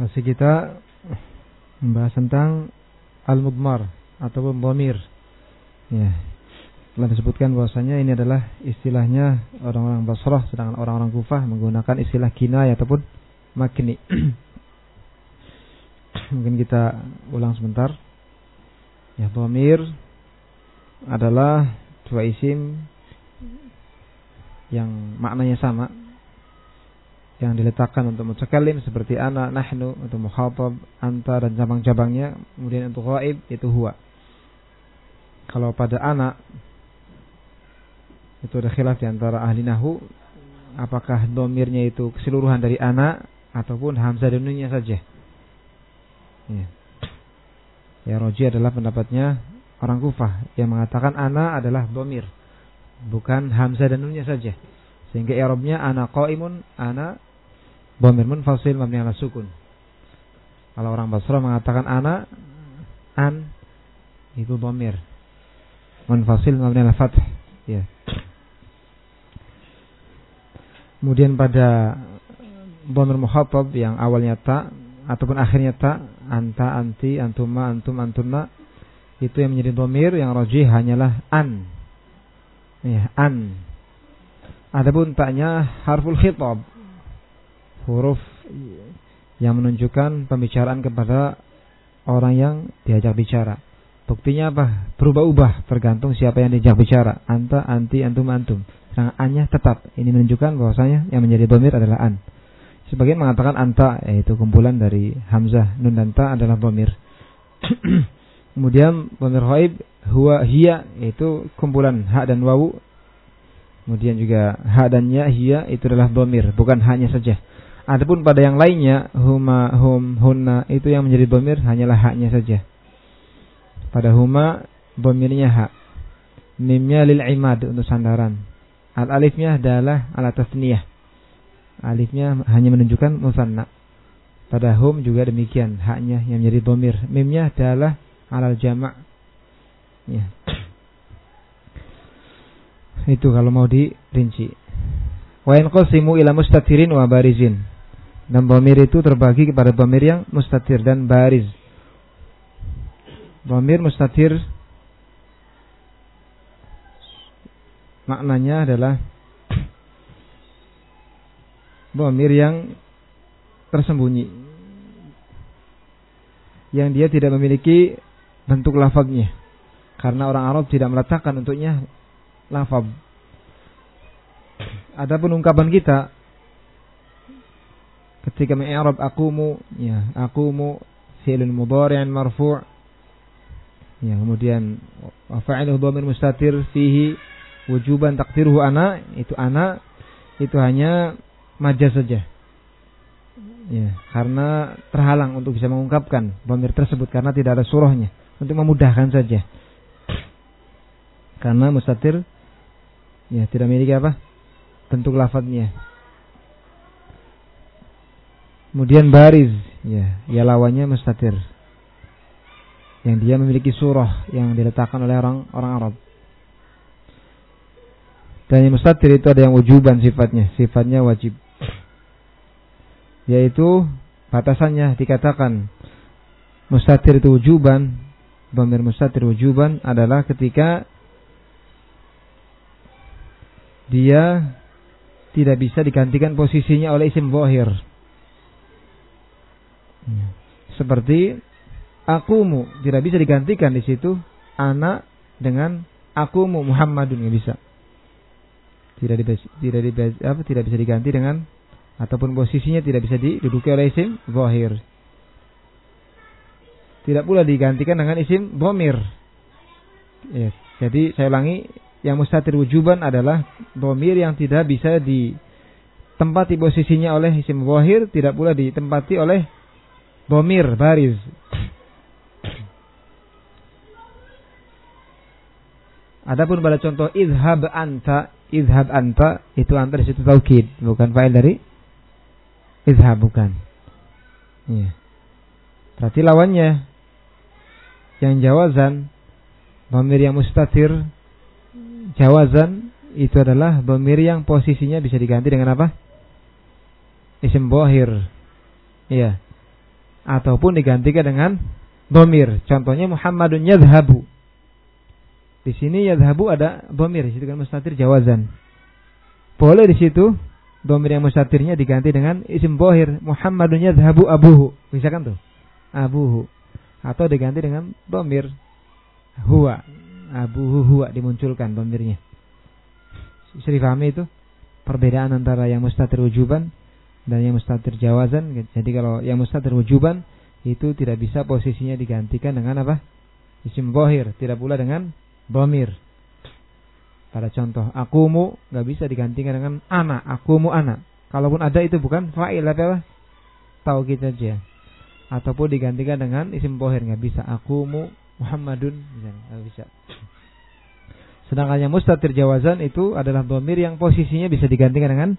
Masih kita membahas tentang al-mudmar atau bomir. Ya. Telah disebutkan bahwasanya ini adalah istilahnya orang-orang Basrah sedangkan orang-orang Kufah menggunakan istilah kinayah ataupun makni. Mungkin kita ulang sebentar. Ya, bomir adalah dua isim yang maknanya sama yang diletakkan untuk mutakalim seperti anak, nahnu untuk mukhatab, anta dan cabang-cabangnya. Kemudian untuk ghaib itu huwa. Kalau pada anak itu ada khilaf di antara ahli nahu apakah domirnya itu keseluruhan dari anak ataupun hamzah dan nunnya saja. Ya. Ya roji adalah pendapatnya orang Kufah yang mengatakan anak adalah domir bukan hamzah dan nunnya saja. Sehingga i'rabnya ana qaimun, ana Dhamir munfasil mabni ala sukun. Kalau orang Basra mengatakan ana an itu dhamir. Munfasil mabni ala fath. Ya. Kemudian pada dhamir muhatab yang awalnya ta ataupun akhirnya ta, anta, anti, antuma, antum, antunna itu yang menjadi dhamir yang rajih hanyalah an. Ya, an. Adapun taknya harful khitab huruf yang menunjukkan pembicaraan kepada orang yang diajak bicara. Buktinya apa? Berubah-ubah tergantung siapa yang diajak bicara. Anta, anti, antum, antum. Sedangkan annya tetap. Ini menunjukkan bahwasanya yang menjadi domir adalah an. Sebagian mengatakan anta yaitu kumpulan dari hamzah, nun dan ta adalah domir. Kemudian domir hoib huwa hiya yaitu kumpulan ha dan wawu. Kemudian juga ha dan ya hiya itu adalah domir, bukan hanya saja. Adapun pada yang lainnya huma hum hunna itu yang menjadi domir hanyalah haknya saja. Pada huma domirnya hak. Mimnya lil imad untuk sandaran. Al alifnya adalah alat tasniyah. Alifnya hanya menunjukkan musanna. Pada hum juga demikian haknya yang menjadi domir. Mimnya adalah alal jamak. Ya. Itu kalau mau dirinci. Wa yanqasimu ila mustatirin wa barizin. Dan bomir itu terbagi kepada bomir yang mustatir dan bariz. Bomir mustatir maknanya adalah bomir yang tersembunyi. Yang dia tidak memiliki bentuk lafaznya. Karena orang Arab tidak meletakkan untuknya lafaz. Adapun ungkapan kita ketika mengi'rab aqumu ya aqumu fi'lun mudhari'an marfu' ya kemudian fa'iluhu dhamir mustatir fihi wujuban takdiruhu ana itu ana itu hanya majaz saja. Ya karena terhalang untuk bisa mengungkapkan dhamir tersebut karena tidak ada surahnya untuk memudahkan saja. Karena mustatir ya tidak memiliki apa? Bentuk lafadznya Kemudian bariz, ya, ya lawannya mustatir. Yang dia memiliki surah yang diletakkan oleh orang orang Arab. Dan yang mustatir itu ada yang wujuban sifatnya, sifatnya wajib. Yaitu batasannya dikatakan mustatir itu wujuban, bamir mustatir wujuban adalah ketika dia tidak bisa digantikan posisinya oleh isim zahir seperti akumu tidak bisa digantikan di situ anak dengan akumu Muhammadun nggak bisa. Tidak tidak apa tidak bisa diganti dengan ataupun posisinya tidak bisa diduduki oleh isim zahir. Tidak pula digantikan dengan isim bomir. Ya, jadi saya ulangi, yang mustatir wujuban adalah bomir yang tidak bisa ditempati posisinya oleh isim zahir, tidak pula ditempati oleh Bomir bariz. Adapun pada contoh idhab anta, idhab anta itu anta di situ taukid, bukan fa'il dari idhab bukan. Ya. Berarti lawannya yang jawazan bomir yang mustatir jawazan itu adalah bomir yang posisinya bisa diganti dengan apa? Isim bohir. Iya. Ataupun digantikan dengan domir. Contohnya Muhammadun yadhabu. Di sini yadhabu ada domir, di situ kan mustatir jawazan. Boleh di situ domir yang mustatirnya diganti dengan isim bohir Muhammadun yadhabu abuhu. Bisa kan tuh? Abuhu. Atau diganti dengan domir huwa. Abuhu huwa dimunculkan domirnya. Bisa dipahami itu? Perbedaan antara yang mustatir wujuban dan yang mustatir jawazan. Jadi kalau yang mustatir wujuban itu tidak bisa posisinya digantikan dengan apa? Isim bohir. Tidak pula dengan domir. Pada contoh akumu nggak bisa digantikan dengan ana, akumu ana. Kalaupun ada itu bukan fa'il apa? Tahu kita aja. Ataupun digantikan dengan isim bohir nggak bisa. Akumu Muhammadun nggak bisa. Sedangkan yang mustatir jawazan itu adalah domir yang posisinya bisa digantikan dengan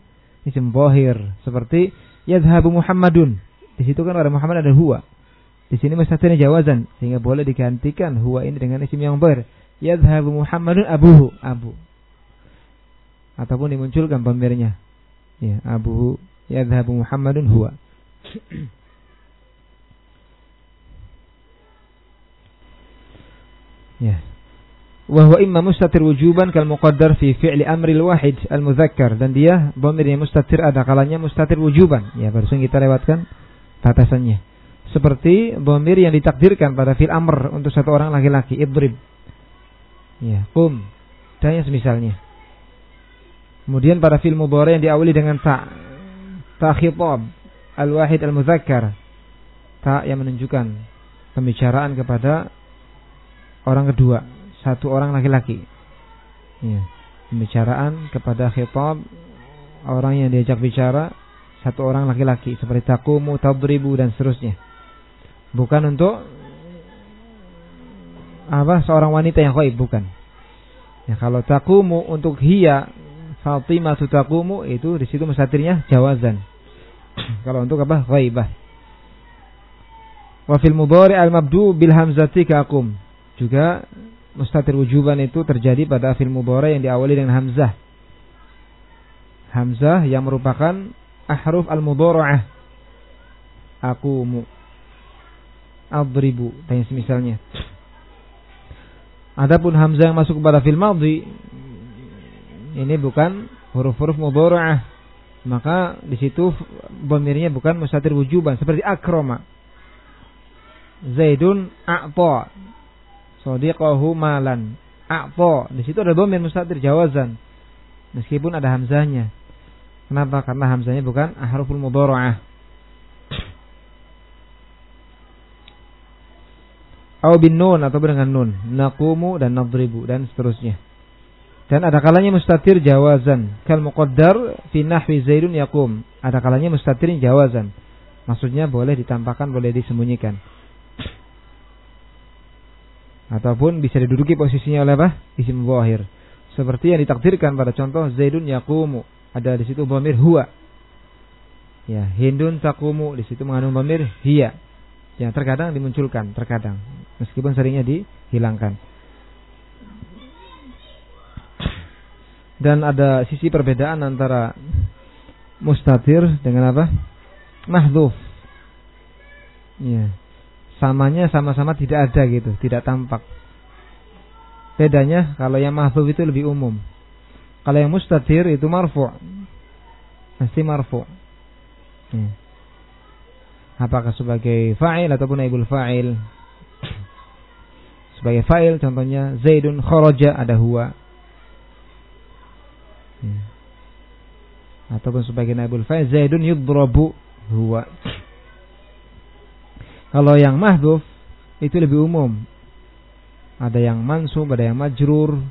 isim bohir. Seperti yadhabu Muhammadun. Di situ kan ada Muhammad ada huwa. Di sini mustatirnya jawazan sehingga boleh digantikan huwa ini dengan isim yang bohir yadhhabu Muhammadun abuhu abu ataupun dimunculkan pamernya ya abuhu yadhhabu Muhammadun huwa ya wahwa imma mustatir wujuban kal muqaddar fi fi'li amril wahid al mudzakkar dan dia dhamir yang mustatir ada kalanya mustatir wujuban ya barusan kita lewatkan batasannya seperti dhamir yang ditakdirkan pada fil amr untuk satu orang laki-laki idrib Ya, kum. Dan yang semisalnya. Kemudian pada film mudhari yang diawali dengan ta. Ta khitab. Al-wahid al-muzakkar. Ta yang menunjukkan pembicaraan kepada orang kedua. Satu orang laki-laki. Ya. Pembicaraan kepada khitab. Orang yang diajak bicara. Satu orang laki-laki. Seperti takumu, tadribu dan seterusnya. Bukan untuk apa seorang wanita yang khaib bukan. Ya kalau takumu untuk hiya Fatimah takumu itu di situ mustatirnya jawazan. kalau untuk apa ghaibah. Wa fil mudhari al mabdu bil hamzati kakum. Juga mustatir wujuban itu terjadi pada fil mudhari yang diawali dengan hamzah. Hamzah yang merupakan ahruf al mudhara'ah. Akumu. Adribu dan semisalnya. Adapun hamzah yang masuk kepada fil madhi ini bukan huruf-huruf mudhari'ah. Maka di situ dhamirnya bukan mustatir wujuban seperti akrama. Zaidun a'ta. Sadiqahu malan. A'ta. Di situ ada dhamir mustatir jawazan. Meskipun ada hamzahnya. Kenapa? Karena hamzahnya bukan ahruful mudhari'ah. Au bin nun atau dengan nun. Nakumu dan nadribu dan seterusnya. Dan ada kalanya mustatir jawazan. Kal muqaddar fi nahwi zaidun yakum. Ada kalanya mustatir jawazan. Maksudnya boleh ditampakkan, boleh disembunyikan. Ataupun bisa diduduki posisinya oleh apa? Isim zahir. Seperti yang ditakdirkan pada contoh zaidun yakumu. Ada di situ bamir huwa. Ya, hindun takumu di situ mengandung bamir hiya. Yang terkadang dimunculkan, terkadang meskipun seringnya dihilangkan. Dan ada sisi perbedaan antara mustatir dengan apa? Mahdhuf. Ya. Samanya sama-sama tidak ada gitu, tidak tampak. Bedanya kalau yang mahdhuf itu lebih umum. Kalau yang mustatir itu marfu. Pasti marfu. Ya. Apakah sebagai fa'il ataupun naibul fa'il? sebagai fa'il contohnya Zaidun kharaja ada huwa. Ya. Ataupun sebagai naibul fa'il Zaidun yudrabu huwa. Kalau yang mahdhuf itu lebih umum. Ada yang mansub, ada yang majrur.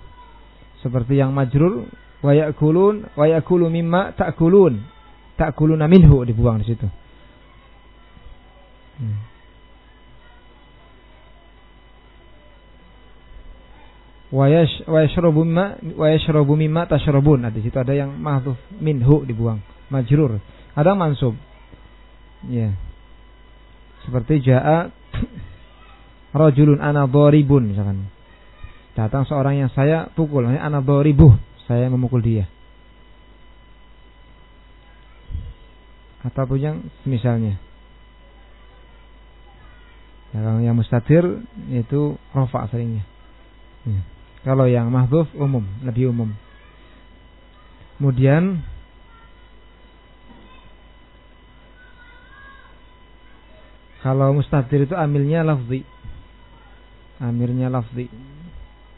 Seperti yang majrur wa ya'kulun wa ya'kulu mimma ta'kulun. Ta'kuluna minhu dibuang di situ. Hmm. wa yashrabu mimma wa yashrabu mimma tashrabun. Nah, di situ ada yang mahdhuf minhu dibuang, majrur. Ada mansub. Ya. Seperti jaa rajulun ana dharibun misalkan. Datang seorang yang saya pukul, ana dharibuh, saya memukul dia. Ataupun yang misalnya. Ya, yang mustatir itu rofa seringnya. Ya. Kalau yang mahdhuf umum, lebih umum. Kemudian kalau mustatir itu amilnya lafzi. Amirnya lafzi.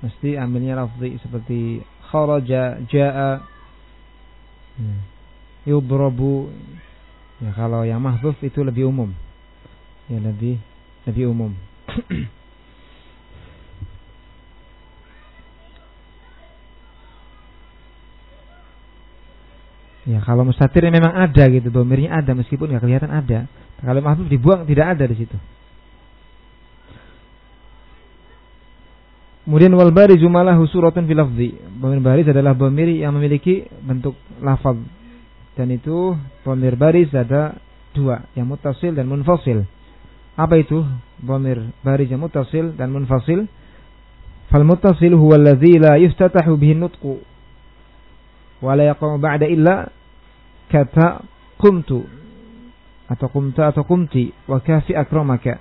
Mesti amilnya lafzi seperti kharaja, jaa, hmm. yudrabu. Ya kalau yang mahdhuf itu lebih umum. Ya lebih lebih umum. Ya kalau mustatir memang ada gitu, domirnya ada meskipun nggak kelihatan ada. Kalau mahfuz dibuang tidak ada di situ. Kemudian wal barizu malahu suratun fil lafzi. Dhamir baris adalah dhamir yang memiliki bentuk lafaz. Dan itu dhamir baris ada dua, yang mutasil dan munfasil. Apa itu dhamir baris yang mutasil dan munfasil? Fal mutasil huwa alladhi la yuftatahu bihi nutqu wala yaqumu ba'da illa kata kumtu atau kumta atau kumti wa kafi akramaka.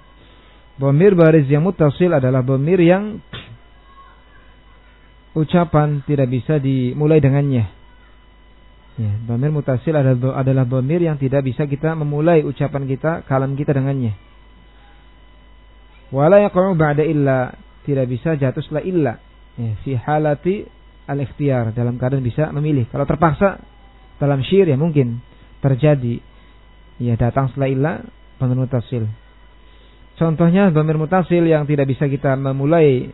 Bomir baris yang mutasil adalah bomir yang ucapan tidak bisa dimulai dengannya. Ya, bomir mutasil adalah adalah bomir yang tidak bisa kita memulai ucapan kita, kalam kita dengannya. Wala yaqumu ba'da illa tidak bisa jatuh setelah illa. Ya, fi halati al-ikhtiyar dalam keadaan bisa memilih. Kalau terpaksa dalam syair ya mungkin terjadi ya datang setelah ilah dhamir mutasil. Contohnya dhamir mutasil yang tidak bisa kita memulai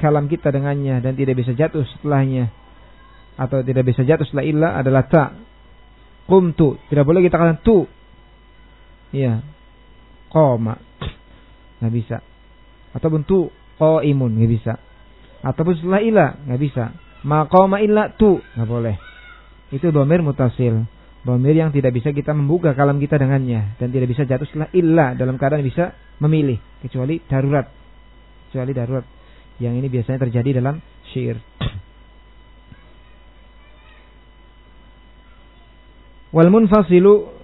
kalam kita dengannya dan tidak bisa jatuh setelahnya atau tidak bisa jatuh setelah ilah adalah ta. Qumtu, tidak boleh kita katakan tu. Iya. Qoma. Nggak bisa. Ataupun tu qaimun, nggak bisa. Ataupun setelah ilah, nggak bisa. Maqama illa tu. Nggak boleh. Itu domir mutasil. Domir yang tidak bisa kita membuka kalam kita dengannya. Dan tidak bisa jatuh setelah illa. Dalam keadaan bisa memilih. Kecuali darurat. Kecuali darurat. Yang ini biasanya terjadi dalam syair. Wal munfasilu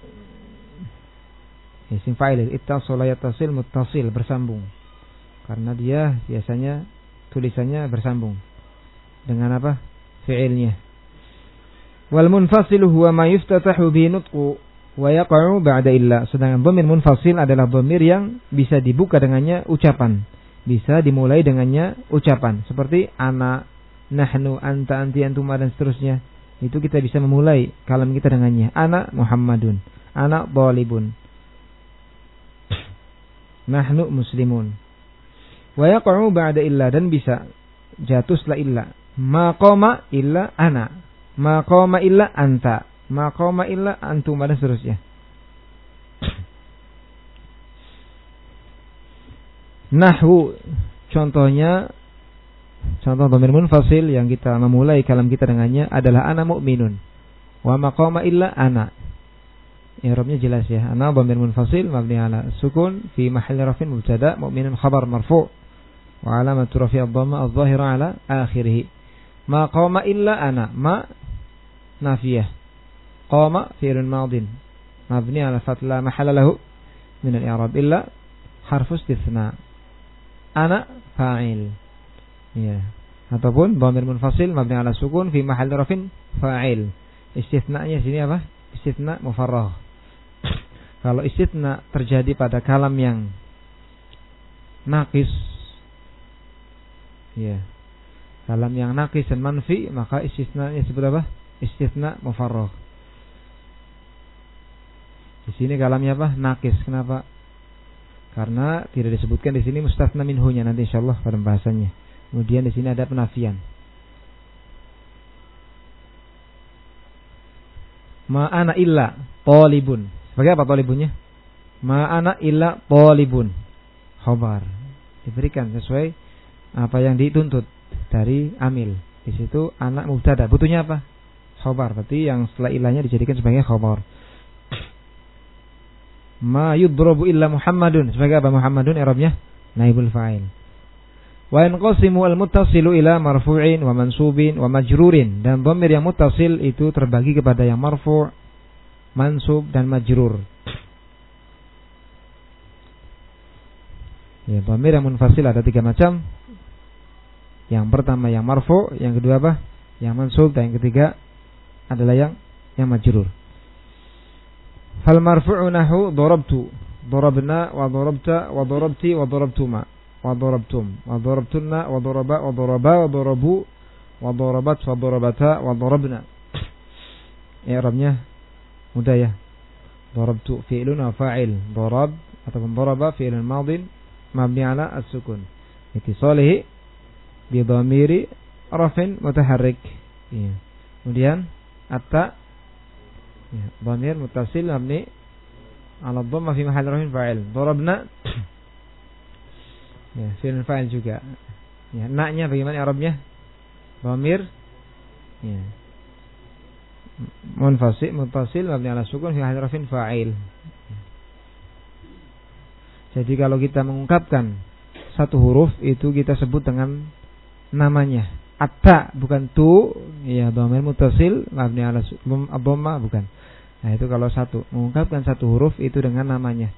isim fa'il ittasala yattasil muttasil bersambung. Karena dia biasanya tulisannya bersambung dengan apa? Fi'ilnya. Wal munfasilu huwa ma yuftatahu bi nutqu wa yaqa'u ba'da illa. Sedangkan dhamir munfasil adalah dhamir yang bisa dibuka dengannya ucapan. Bisa dimulai dengannya ucapan. Seperti ana, nahnu, anta, anti, antuma dan seterusnya. Itu kita bisa memulai kalam kita dengannya. Ana Muhammadun. Ana Balibun. Nahnu muslimun. Wa yaqa'u ba'da illa dan bisa jatuh setelah illa maqama illa ana. Maqama illa anta. Maqama illa antum dan seterusnya. Nahwu. Contohnya contoh dhamir munfasil yang kita memulai kalam kita dengannya adalah ana mu'minun. Wa maqama illa ana. I'rabnya jelas ya. Ana dhamir munfasil mabni ala sukun fi mahalli rafin mubtada mu'minun khabar marfu' wa alamatu rafi' ad-dhamma adh-dhahira ala akhirih. Ma qama illa ana. Ma nafiyah. Qama fi'lun madin. Mabni ala fath la mahalla lahu min al-i'rab illa harfu istithna. Ana fa'il. Ya. Ataupun dhamir munfasil mabni ala sukun fi mahall rafin fa'il. Istithna'nya sini apa? Istithna mufarragh. Kalau istithna terjadi pada kalam yang nakis ya Kalam yang nakis dan manfi maka istisna disebut apa? Istisna mufarragh. Di sini kalamnya apa? Nakis. Kenapa? Karena tidak disebutkan di sini mustasna minhunya nanti insyaallah pada pembahasannya. Kemudian di sini ada penafian. Ma'ana illa talibun. Sebagai apa talibunnya? Ma'ana illa talibun. Khobar. Diberikan sesuai apa yang dituntut dari amil. Di situ anak mubtada. Butuhnya apa? Khobar. Berarti yang setelah ilahnya dijadikan sebagai khobar. Ma yudrobu illa Muhammadun. Sebagai apa Muhammadun? Arabnya naibul fa'il. Wa yanqasimu al-muttasilu ila marfu'in wa mansubin wa majrurin. Dan dhamir yang muttasil itu terbagi kepada yang marfu', mansub dan majrur. Ya, dhamir yang munfasil ada tiga macam. Yang pertama yang marfu, yang kedua apa? Yang mansub dan yang ketiga adalah yang yang majrur. Fal marfu'u nahu darabtu, darabna wa darabta wa darabti wa darabtuma wa darabtum wa darabtunna wa daraba wa daraba wa darabu wa darabat wa darabata wa darabna. I'rabnya mudah ya. Darabtu fi'lun wa fa'il. Darab ataupun daraba fi'lun madin mabni ala as-sukun. Ittisalihi bi dhamiri rafin mutaharrik. Ya. Kemudian atta ya, dhamir mutasil mabni ala dhamma fi mahall rafin fa'il. Darabna ya, fi'il fa'il juga. Ya, naknya bagaimana Arabnya? Dhamir ya. Munfasil mutasil mabni ala sukun fi mahall rafin fa'il. Jadi kalau kita mengungkapkan satu huruf itu kita sebut dengan namanya. Atta bukan tu, ya dhamir mutasil mabni ala dhamma bukan. Nah, itu kalau satu mengungkapkan satu huruf itu dengan namanya.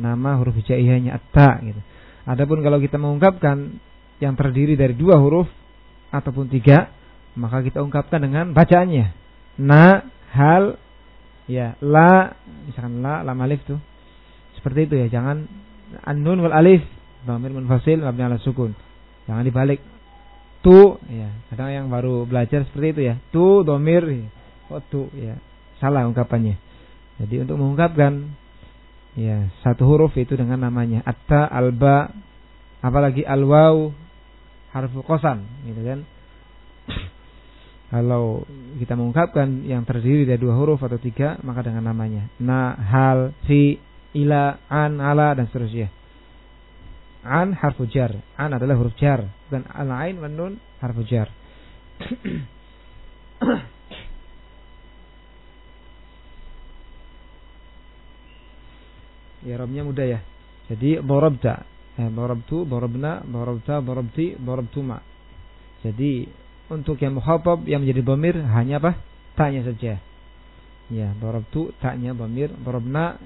Nama huruf hijaiyahnya atta gitu. Adapun kalau kita mengungkapkan yang terdiri dari dua huruf ataupun tiga, maka kita ungkapkan dengan bacaannya. Na, hal, ya, la, misalkan la, lam alif tuh seperti itu ya, jangan an-nun wal alif dhamir munfasil mabni ala sukun. Jangan dibalik. Tu ya, kadang yang baru belajar seperti itu ya. Tu dhamir ya. oh tu ya. Salah ungkapannya. Jadi untuk mengungkapkan ya satu huruf itu dengan namanya atta alba apalagi alwaw harfu qasam gitu kan. Kalau kita mengungkapkan yang terdiri dari dua huruf atau tiga, maka dengan namanya. Na, hal, fi, ila, an, ala dan seterusnya. An harfu jar. An adalah huruf jar. Dan al-ain wa nun harfu jar. ya robnya mudah ya. Jadi borobta. Eh, borobtu, borobna, borobta, borobti, borobtuma. Jadi untuk yang muhatab yang menjadi bomir hanya apa? Tanya saja. Ya, borobtu, taknya bomir, borobna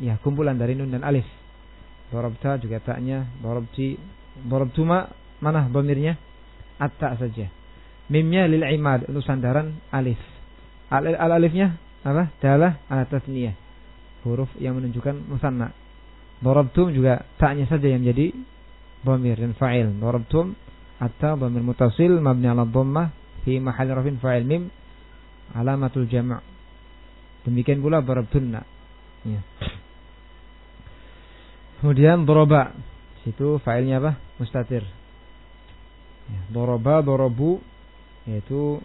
ya kumpulan dari nun dan alif. Dorobta juga taknya, dorobti, dorobtuma mana bomirnya? Atta saja. Mimnya lil imad untuk sandaran alif. Al, al alifnya apa? Dalah ala tasniyah. Huruf yang menunjukkan musanna. Dorobtum juga taknya saja yang menjadi bomir dan fa'il. Dorobtum atta bomir mutasil mabni ala dhammah fi mahal rafin fa'il mim alamatul jama' demikian pula dorobtunna ya. Kemudian doroba. Situ failnya apa? Mustatir. Ya, doroba, dorobu. Yaitu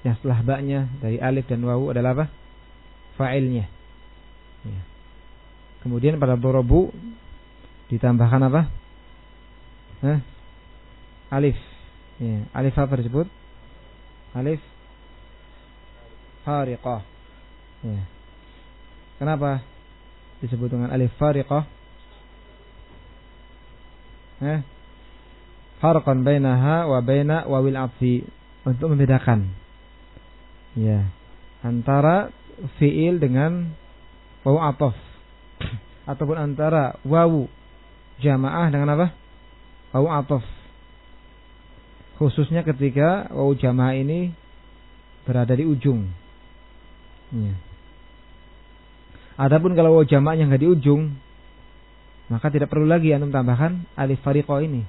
yang setelah baknya dari alif dan wawu adalah apa? Failnya. Ya. Kemudian pada dorobu ditambahkan apa? Hah? Alif. Ya. Alif apa disebut? Alif fariqah. Ya. Kenapa disebut dengan alif fariqah? Eh, farqan bainaha wa baina wawil afi untuk membedakan. Ya. Antara fiil dengan wawu atof. Ataupun antara wawu jamaah dengan apa? Wawu atof. Khususnya ketika wawu jamaah ini berada di ujung. Ya. Adapun kalau wawu jamaahnya nggak di ujung maka tidak perlu lagi antum tambahkan alif fariqo ini.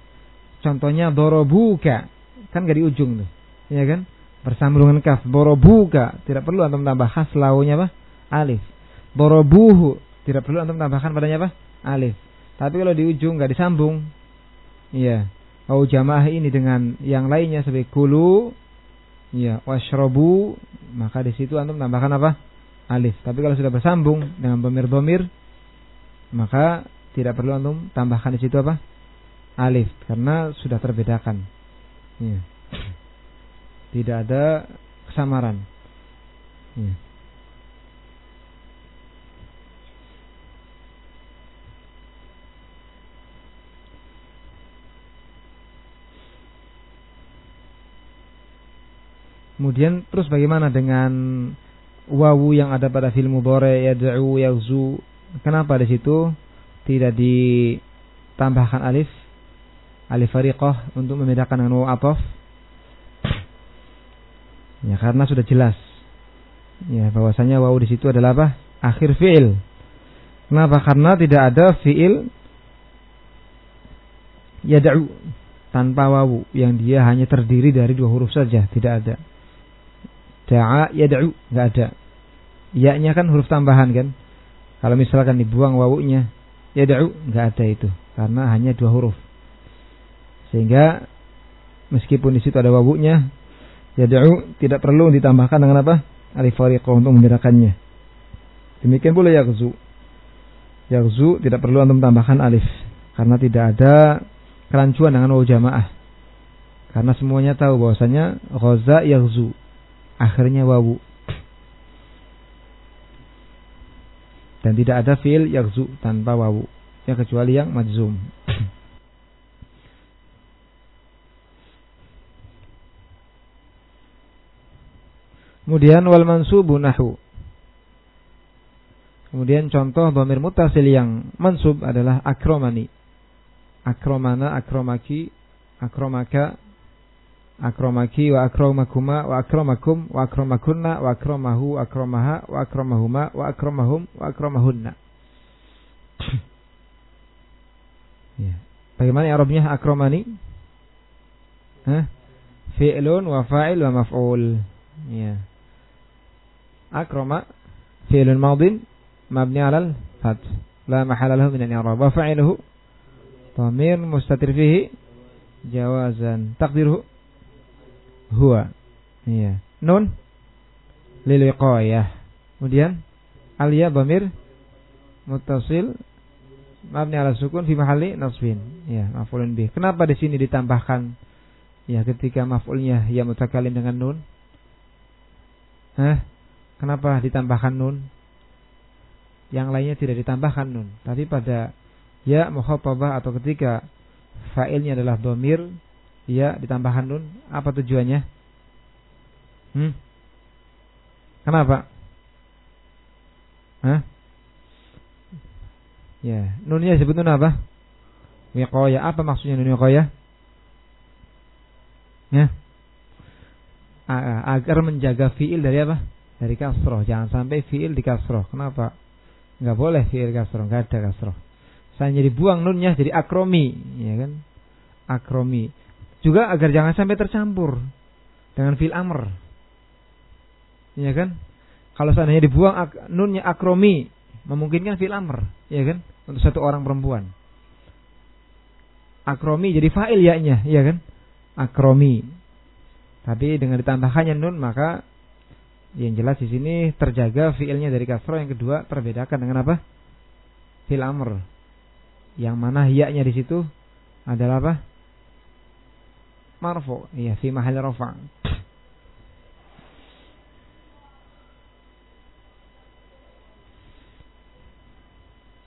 Contohnya dorobuka. Kan gak di ujung tuh. Ya kan? Bersambung kaf. Dorobuka. Tidak perlu antum tambah khas launya apa? Alif. Dorobuhu. Tidak perlu antum tambahkan padanya apa? Alif. Tapi kalau di ujung gak disambung. Iya. Au jamaah ini dengan yang lainnya sebagai kulu. Iya. Washrobu. Maka di situ antum tambahkan apa? Alif. Tapi kalau sudah bersambung dengan bomir-bomir. Maka tidak perlu antum tambahkan di situ apa? Alif karena sudah terbedakan. Ya. Tidak ada kesamaran. Ya. Kemudian terus bagaimana dengan wawu yang ada pada film mudhari yad'u yaghzu? Kenapa di situ tidak di tambahkan alif alif fariqah untuk membedakan dengan wawu atof. Ya karena sudah jelas. Ya bahwasanya wawu di situ adalah apa? Akhir fiil. Kenapa? Karena tidak ada fiil yada'u tanpa wawu yang dia hanya terdiri dari dua huruf saja. Tidak ada. Da'a yada'u nggak ada. Ya-nya kan huruf tambahan kan? Kalau misalkan dibuang wawunya yada'u nggak ada itu karena hanya dua huruf sehingga meskipun di situ ada wawunya yad'u tidak perlu ditambahkan dengan apa alif fariqah untuk membedakannya demikian pula yaghzu yaghzu tidak perlu untuk tambahkan alif karena tidak ada kerancuan dengan wawu jamaah. Karena semuanya tahu bahwasanya ghaza yaghzu. Akhirnya wawu. Dan tidak ada fiil yaghzu tanpa wawu. Ya kecuali yang majzum. Kemudian wal mansubu nahu. Kemudian contoh dhamir mutasil yang mansub adalah akromani akromana akromaki akromaka akromaki wa akromakuma wa akromakum wa akromakunna wa akromahu akromaha wa akromahuma wa akromahum wa akromahunna ya. Bagaimana Arabnya akromani? Hah? Fi'lun wa fa'il wa maf'ul. Ya. Akroma fi'lun madin mabni 'alal fath. La mahala lahu min al-i'rab. Wa fa'iluhu Dhamir mustatir fihi jawazan. Takdiruhu huwa. Iya. Nun lil wiqayah. Kemudian aliyah dhamir muttasil mabni ala sukun fi mahalli nasbin. Ya, maf'ulun bih. Kenapa di sini ditambahkan ya ketika maf'ulnya ya mutakalim dengan nun? Hah? Kenapa ditambahkan nun? Yang lainnya tidak ditambahkan nun, tapi pada ya mukhatabah atau ketika fa'ilnya adalah domir ya ditambahkan nun apa tujuannya? Hmm? kenapa? Hah? ya nunnya disebut nun apa? Wiqaya apa maksudnya nun wiqaya ya? Agar menjaga fiil dari apa? Dari kasroh. Jangan sampai fiil di kasroh kenapa? Nggak boleh fiil kasroh. Nggak ada kasroh. Misalnya dibuang nunnya jadi akromi, ya kan? Akromi. Juga agar jangan sampai tercampur dengan fil amr. Ya kan? Kalau seandainya dibuang ak nunnya akromi, memungkinkan fil amr, ya kan? Untuk satu orang perempuan. Akromi jadi fa'il ya-nya, ya kan? Akromi. Tapi dengan ditambahkannya nun maka yang jelas di sini terjaga fiilnya dari kasro yang kedua terbedakan dengan apa? Fil amr yang mana ya-nya di situ adalah apa? Marfu. Iya, fi mahal rafa.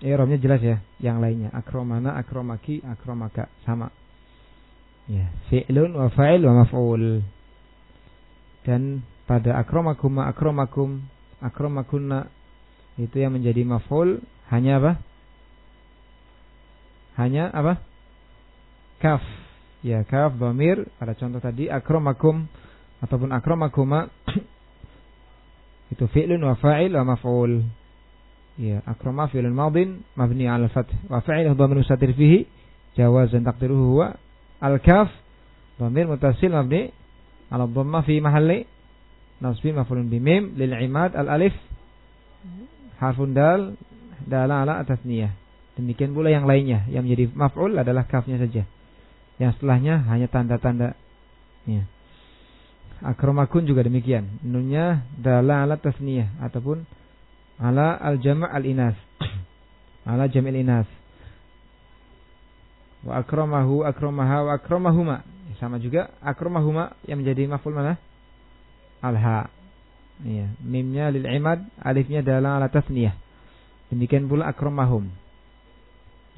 I'rabnya jelas ya, yang lainnya akromana, akromaki, akromaka sama. Ya, fi'lun wa fa'il wa maf'ul. Dan pada akromakum akromakum akromakunna itu yang menjadi maf'ul hanya apa? hanya apa? Kaf. Ya, kaf dhamir pada contoh tadi akramakum ataupun akramakuma itu fi'lun wa fa'il wa maf'ul. Ya, akrama fi'lun madin mabni 'ala al-fath wa fa'il dhamir mustatir fihi jawazan taqdiruhu huwa al-kaf dhamir mutasil mabni 'ala dhamma fi mahalli nasbi maf'ulun bi mim lil 'imad al-alif harfun dal dala ala atasniyah Demikian pula yang lainnya yang menjadi maf'ul adalah kafnya saja. Yang setelahnya hanya tanda-tanda ya. Akromakun juga demikian. Nunnya dala ala tasniyah ataupun ala al jama' al inas. ala jam'il inas. Wa akramahu akramaha wa akramahuma. Sama juga akramahuma yang menjadi maf'ul mana? Al-ha. Iya, mimnya lil imad, alifnya dala ala tasniyah. Demikian pula akramahum.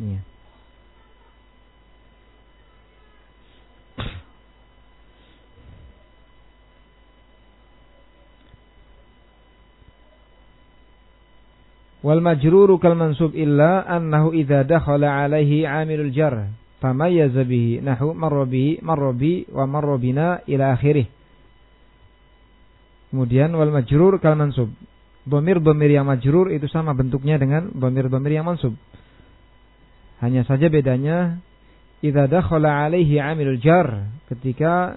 Iya. Wal majruru kal mansub illa annahu idza dakhala alaihi amilul jar famayyaza bihi nahu marra bihi marra bi wa marra bina ila akhirih. Kemudian wal majrur kal mansub. Bomir-bomir yang majrur itu sama bentuknya dengan bomir-bomir yang mansub. Hanya saja bedanya idza dakhala alaihi amilul jar ketika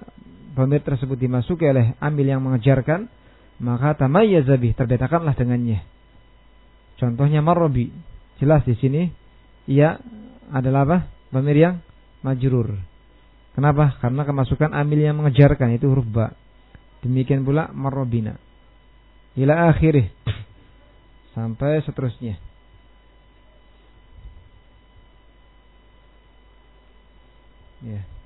bomir tersebut dimasuki oleh amil yang mengejarkan maka tamayyaza bih terbedakanlah dengannya Contohnya marrobi. Jelas di sini ia adalah apa? Bamir yang majrur. Kenapa? Karena kemasukan amil yang mengejarkan itu huruf ba. Demikian pula marrobina. Ila akhirih. Sampai seterusnya. Ya. Yeah.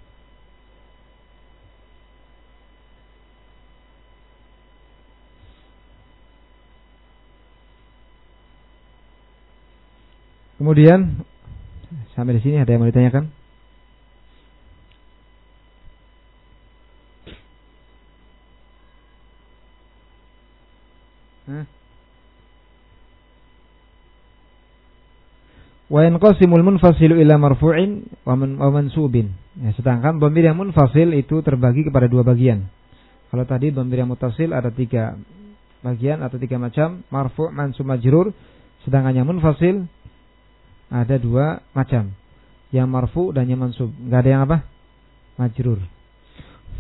Kemudian sampai di sini ada yang mau ditanyakan? Wa yanqasimul munfasilu ila marfu'in wa mansubin. Ya, sedangkan dhamir yang munfasil itu terbagi kepada dua bagian. Kalau tadi dhamir yang mutasil ada tiga bagian atau tiga macam, marfu', mansub, majrur. Sedangkan yang munfasil ada dua macam. Yang marfu dan yang mansub. Enggak ada yang apa? Majrur.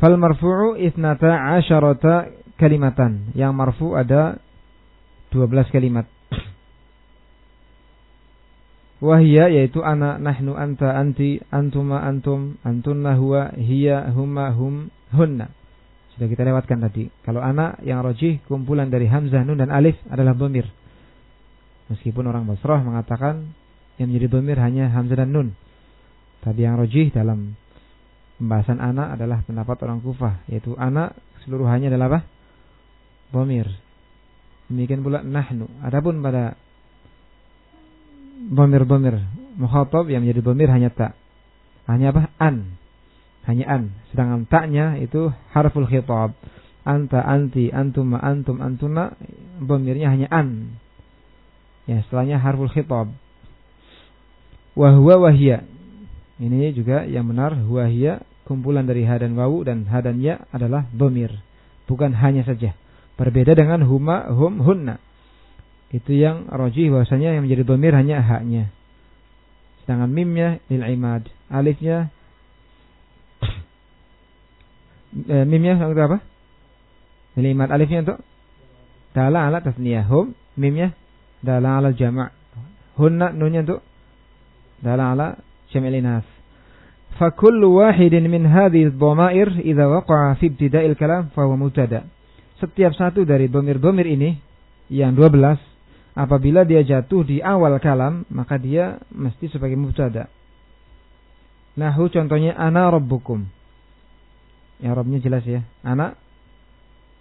Fal marfu'u ithnata asyarata kalimatan. Yang marfu ada 12 kalimat. Wahia yaitu ana, nahnu, anta, anti, antuma, antum, antunna, huwa, hiya, huma, hum, hunna. Sudah kita lewatkan tadi. Kalau anak yang rojih kumpulan dari hamzah, nun dan alif adalah bomir. Meskipun orang Basrah mengatakan yang menjadi domir hanya hamzah dan nun. Tapi yang rojih dalam pembahasan anak adalah pendapat orang kufah. Yaitu anak seluruhannya adalah apa? Domir. Demikian pula nahnu. Adapun pada bomir-bomir mukhatab yang menjadi bomir hanya tak. Hanya apa? An. Hanya an. Sedangkan taknya itu harful khitab. Anta, anti, antuma, antum, antuna. Bomirnya hanya an. Ya, setelahnya harful khitab wahwa wahia. Ini juga yang benar wahia kumpulan dari ha dan wawu dan ha dan ya adalah domir. Bukan hanya saja. Berbeda dengan huma, hum, hunna. Itu yang rojih bahwasanya yang menjadi domir hanya haknya. Sedangkan mimnya lil imad. Alifnya eh, mimnya untuk apa? Lil imad alifnya untuk dala ala tasniyah. Hum mimnya dala ala jama'. Hunna nunnya untuk dalam ala jamil inas. Fakul wahidin min hadhihi dhamair idza waqa'a fi ibtida'il kalam fa huwa mubtada. Setiap satu dari domir-domir ini yang 12 apabila dia jatuh di awal kalam maka dia mesti sebagai mubtada. Nahu contohnya ana rabbukum. Ya Rabbnya jelas ya. Ana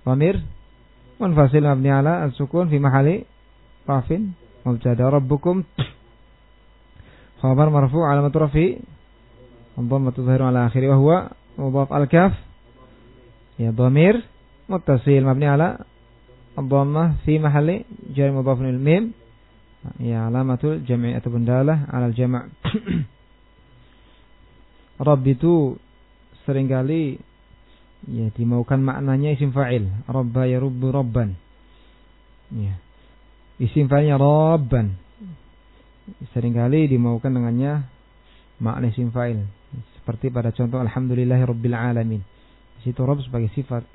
Wamir Munfasil mabni ala al-sukun fi mahali Rafin Mubtada Rabbukum Khabar marfu alamat rafi Dhammatu zahiru ala akhiri. Wa huwa mudhaf al-kaf. Ya dhamir muttasil mabni ala dhammah fi mahalli jar mudhaf lil mim. Ya alamatul jam'i atau bundalah ala al-jama' Rabb itu sering kali ya dimaukan maknanya isim fa'il. Rabba yarubbu rabban. Ya. Isim fa'ilnya rabban sering kali dimaukan dengannya makna isim fa'il. Seperti pada contoh alhamdulillahirabbil alamin. Di situ Rabb sebagai sifat.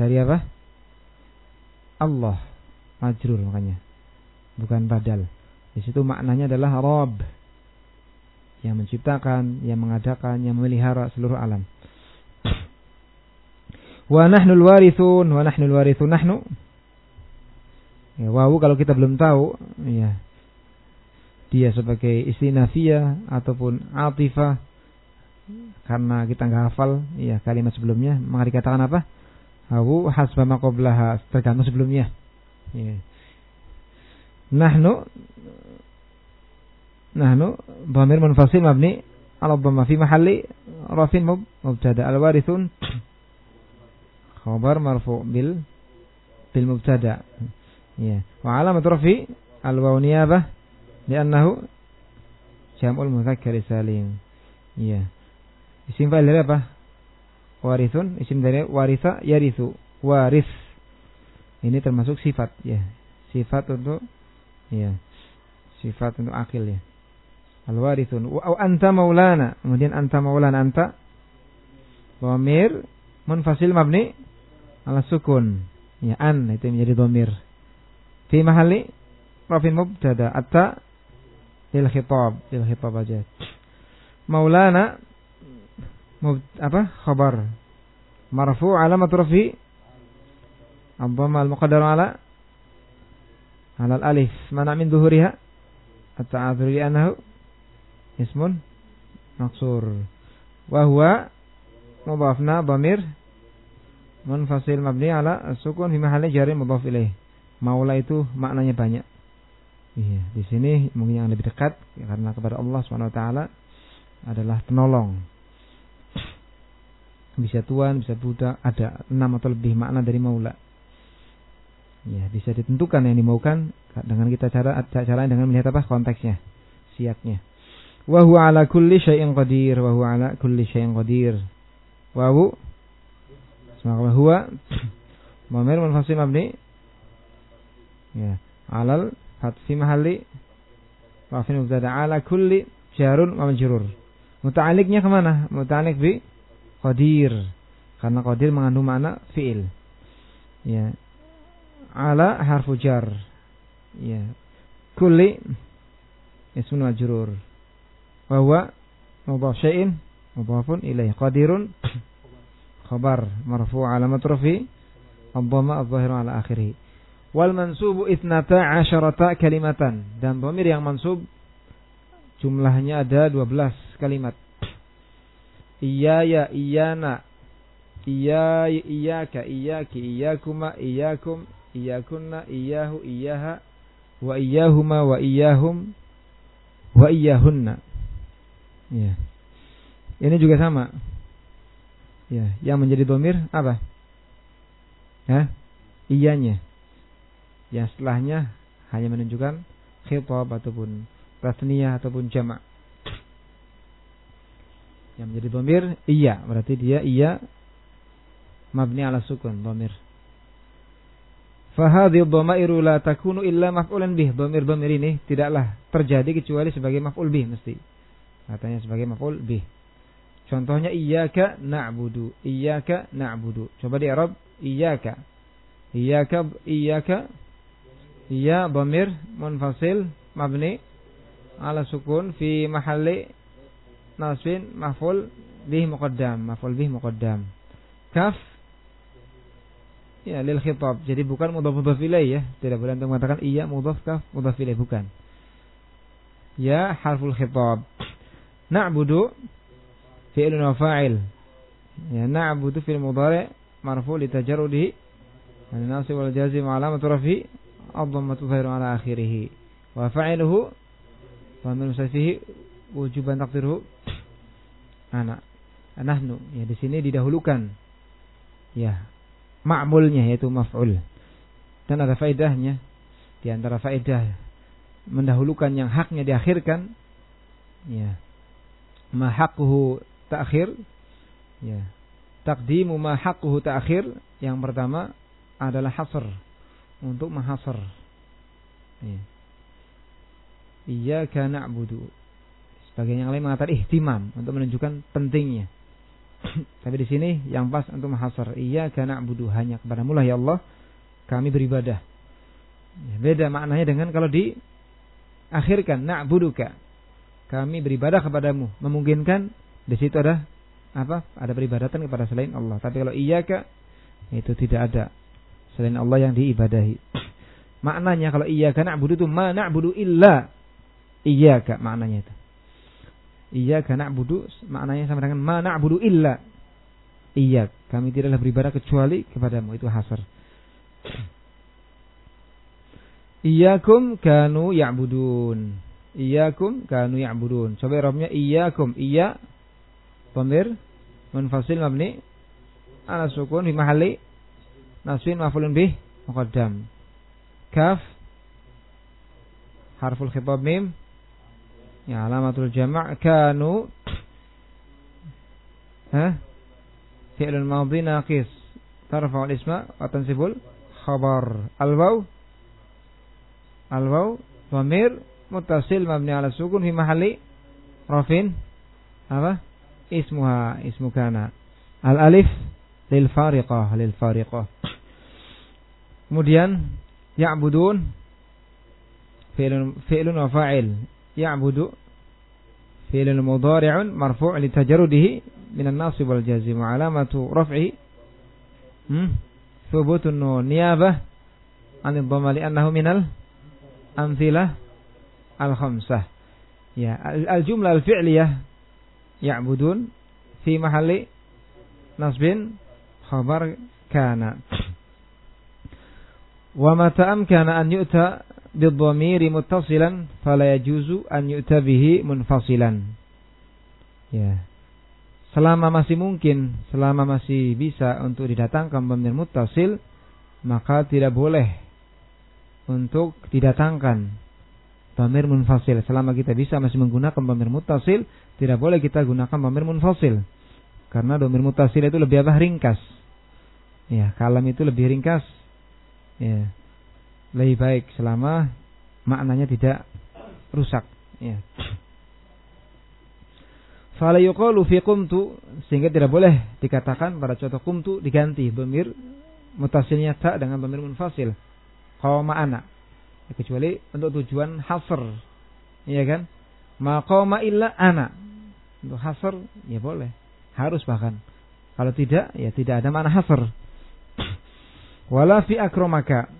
Dari apa? Allah. Majrur makanya. Bukan badal. Di situ maknanya adalah Rabb. Yang menciptakan, yang mengadakan, yang memelihara seluruh alam. Wa nahnu al-warithun, wa nahnu al-warithun nahnu. Ya, wawu kalau kita belum tahu, ya, dia sebagai istinafia ataupun atifah karena kita nggak hafal ya kalimat sebelumnya. Maka dikatakan apa? Hawu hasba maqablaha tergantung sebelumnya. Ya. nahnu nahnu dhamir munfasil mabni ala dhamma fi mahalli rafin mubtada al warithun khabar marfu bil bil mubtada. Ya wa alamat rafi Al-waw niyabah li'annahu jam'ul mudzakkar salim. Iya. Isim fa'il dari apa? Warithun, isim dari waritha yarithu, waris. Ini termasuk sifat ya. Sifat untuk ya. Sifat untuk akil ya. Al-warithun. Wa anta maulana. Kemudian anta maulana anta dhamir munfasil mabni ala sukun. Ya an itu menjadi dhamir. Fi mahalli rafin mubtada atta lil khitab, lil khitab aja. Maulana apa? Khabar. Marfu alamat rafi Abdhamma al-muqaddar ala ala al-alif mana min dhuhuriha at-ta'adzur li annahu ismun maksur wa huwa mudhafna dhamir munfasil mabni ala sukun fi mahalli jari mudhaf ilaih. Maula itu maknanya banyak. Iya, di sini mungkin yang lebih dekat ya, karena kepada Allah Subhanahu wa taala adalah penolong. Bisa tuan, bisa budak, ada enam atau lebih makna dari maula. Ya, bisa ditentukan yang dimaukan dengan kita cara cara dengan melihat apa konteksnya, siatnya. Wa huwa ala kulli syai'in qadir, wa huwa ala kulli syai'in qadir. Wa huwa Maka huwa Mamir munfasil mabni ya alal fi mahalli rafin mubtada ala kulli syarun wa majrur. Muta'alliqnya ke mana? Muta'alliq bi qadir. Karena qadir mengandung makna fi'il. Ya. Ala harfu jar. Ya. Kulli ismun majrur. Wa huwa mudhaf syai'in mudhafun ilaih. Qadirun khabar marfu alamat rafi ad-dhamma adh-dhahiru ala akhirih. Wal mansubu itnata asyarata kalimatan. Dan dhamir yang mansub jumlahnya ada 12 kalimat. Iya ya iyana. Iya iyaka iyaki iyakuma iyakum iyakunna iyahu iyaha wa iyahuma wa iyahum wa iyahunna. Ya. Ini juga sama. Ya, yang menjadi domir apa? Ya, iyanya yang setelahnya hanya menunjukkan khitab ataupun tasniyah ataupun jamak. Yang menjadi domir iya, berarti dia iya mabni ala sukun domir. Fahadhi dhamairu la takunu illa maf'ulan bih. Dhamir-dhamir ini tidaklah terjadi kecuali sebagai maf'ul bih mesti. Katanya sebagai maf'ul bih. Contohnya iyyaka na'budu, iyyaka na'budu. Coba di Arab iyyaka. Iyyaka iyyaka Iya bomir munfasil mabni ala sukun fi mahalli nasbin maf'ul bih muqaddam maf'ul bih muqaddam. Kaf ya lil khitab. Jadi bukan mudhaf mudhaf ya. Tidak boleh untuk mengatakan iya mudhaf kaf mudhaf ilaih bukan. Ya harful khitab. Na'budu fi'lun wa fa'il. Ya na'budu fil mudhari marfu li tajarrudihi. An nasib wal jazim alamatu rafi ad-dhammatu zahiru ala akhirih wa fa'iluhu dhamir musafihi wujuban takdiruhu anak nahnu ya di sini didahulukan. Ya ma'mulnya yaitu maf'ul. Dan ada faedahnya. Di antara faedah mendahulukan yang haknya diakhirkan ya ma haqquhu ta'khir ya taqdimu ma haqquhu ta'khir yang pertama adalah hasr untuk menghasar. Iya. Iyyaka na'budu. Sebagian yang lain mengatakan ihtimam untuk menunjukkan pentingnya. Tapi di sini yang pas untuk menghasar. Iyyaka na'budu hanya kepada Mula ya Allah kami beribadah. Ya, beda maknanya dengan kalau di akhirkan na'buduka. Kami beribadah kepadamu. Memungkinkan di situ ada apa? Ada peribadatan kepada selain Allah. Tapi kalau iyyaka itu tidak ada selain Allah yang diibadahi. Maknanya kalau karena na'budu itu ma na'budu illa iyyaka maknanya itu. Iyyaka na'budu maknanya sama dengan ma na'budu illa iya kami tidaklah beribadah kecuali kepadamu itu hasar. Iyakum kanu ya'budun. Iyakum kanu ya'budun. Coba robnya iyakum iya pemir munfasil mabni ala sukun di mahalli nasbin maf'ulun bih muqaddam. Kaf harful khitab mim. Ya alamatul jama' kanu ha? Fi'lun madhi naqis. Tarfa'u al-isma wa tansibul khabar. Al-waw al-waw dhamir muttasil mabni ala sukun fi mahalli rafin apa? Ismuha ismu kana. Al alif lil fariqah lil fariqah kemudian ya'budun. Fi'lun fi'lun wa fa'il. Ya'budu. Fi'lun mudhari'un marfu' li tajarrudihi min an-nasib wal jazim wa alamatu raf'ihi. Hmm? Thubutun nun niyabah. An ad-dhamma li annahu minal amthilah al-khamsah. Ya al-jumlah al-fi'liyah. Ya'budun. Fi mahalli nasbin khabar kana wa mata amkana an yu'ta bidhamiri muttasilan fala yajuzu an yu'ta bihi munfasilan ya selama masih mungkin selama masih bisa untuk didatangkan dhamir muttasil maka tidak boleh untuk didatangkan Bamir munfasil. Selama kita bisa masih menggunakan bamir mutasil, tidak boleh kita gunakan bamir munfasil. Karena bamir mutasil itu lebih apa? Ringkas. Ya, kalam itu lebih ringkas. Ya. Lebih baik selama maknanya tidak rusak. Ya. Fala yuqalu fi qumtu sehingga tidak boleh dikatakan pada contoh qumtu diganti bamir mutasilnya tak dengan bamir munfasil. Qawma anak Ya, kecuali untuk tujuan hasr. Iya kan? Maqama illa ana. Untuk hasr ya boleh. Harus bahkan. Kalau tidak ya tidak ada makna hasr. Wala fi akromaka.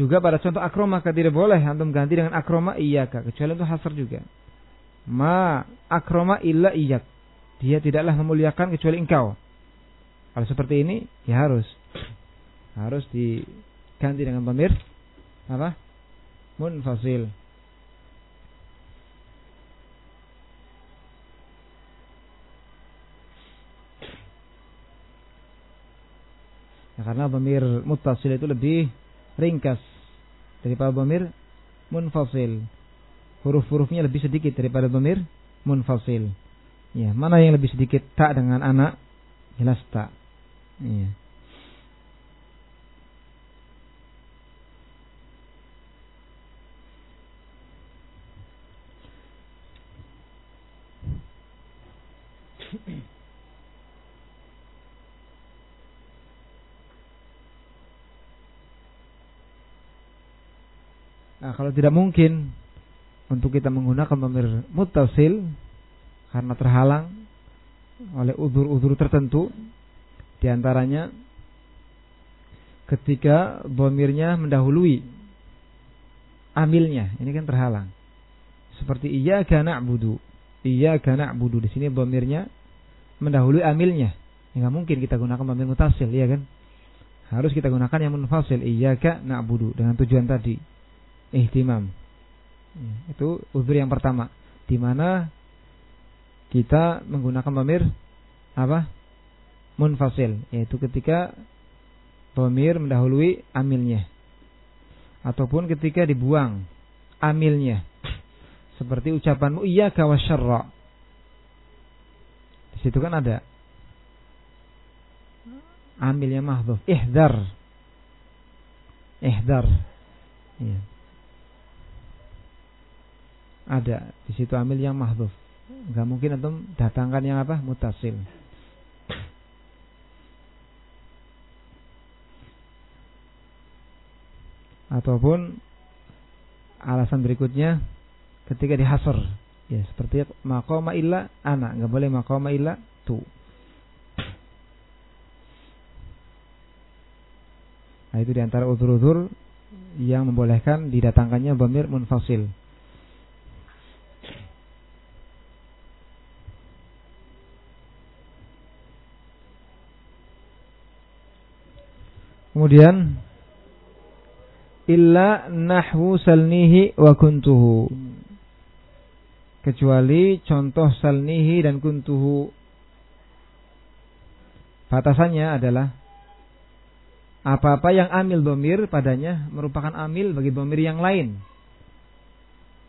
Juga pada contoh akromaka tidak boleh antum ganti dengan akroma iyyaka kecuali untuk hasr juga. Ma akroma illa iyyak. Dia tidaklah memuliakan kecuali engkau. Kalau seperti ini ya harus harus diganti dengan pamir apa? Munfasil. Ya, karena bamir mutasil itu lebih ringkas daripada bamir munfasil. Huruf-hurufnya lebih sedikit daripada bamir munfasil. Ya, mana yang lebih sedikit tak dengan anak? Jelas tak. Ya. Nah, kalau tidak mungkin untuk kita menggunakan pemir mutasil karena terhalang oleh udur-udur tertentu di antaranya ketika bomirnya mendahului amilnya ini kan terhalang. Seperti iya karena budu iya karena budu di sini bomirnya mendahului amilnya. Ya, nggak mungkin kita gunakan bomir mutasil ya kan? Harus kita gunakan yang munfasil iyyaka na'budu dengan tujuan tadi ihtimam. Ya, itu uzur yang pertama, di mana kita menggunakan pamir apa? Munfasil, yaitu ketika pamir mendahului amilnya. Ataupun ketika dibuang amilnya. Seperti ucapanmu iya kawasyarra. Di situ kan ada amilnya mahdhuf, ihdar. Ihdar. Ya ada di situ amil yang mahdhuf. Enggak mungkin antum datangkan yang apa? mutasil. Ataupun alasan berikutnya ketika dihasr ya seperti maqama illa ana enggak boleh maqama illa tu nah itu di antara udur-udur yang membolehkan didatangkannya bamir munfasil Kemudian illa nahwu salnihi wa kuntuhu. Kecuali contoh salnihi dan kuntuhu. Batasannya adalah apa-apa yang amil domir padanya merupakan amil bagi domir yang lain.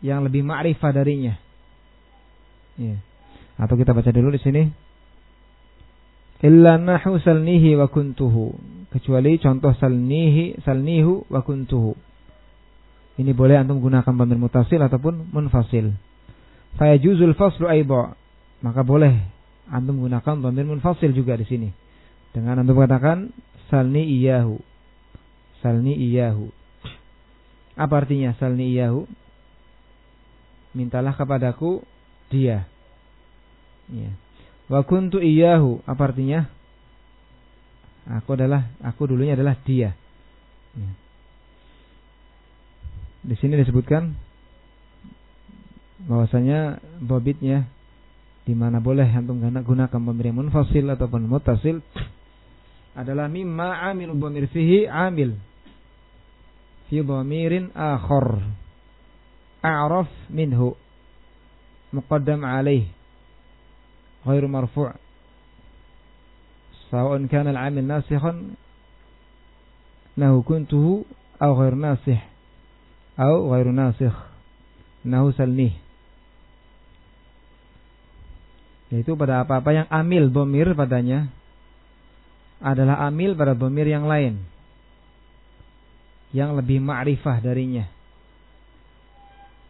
yang lebih ma'rifah darinya. Ya. Atau kita baca dulu di sini. Illa nahu salnihi wa kuntuhu. Kecuali contoh salnihi, salnihu wa kuntuhu. Ini boleh antum gunakan bamir mutasil ataupun munfasil. Fayajuzul faslu aiba. Maka boleh antum gunakan bamir munfasil juga di sini. Dengan antum katakan salni iyahu. Salni iyahu. Apa artinya salni iyahu? Mintalah kepadaku dia. Ya. Wa kuntu iyahu, apa artinya? Aku adalah aku dulunya adalah dia. Ya. Di sini disebutkan bahwasanya bobitnya di mana boleh antum gunakan pemberian munfasil ataupun mutasil adalah mimma amil dhamir fihi amil fi dhamirin akhar a'raf minhu muqaddam alaih غير مرفوع سواء كان العامل ناسخا أنه كنته أو غير ناسخ أو غير ناسخ أنه سلنيه yaitu pada apa-apa yang amil bomir padanya adalah amil pada bomir yang lain yang lebih ma'rifah darinya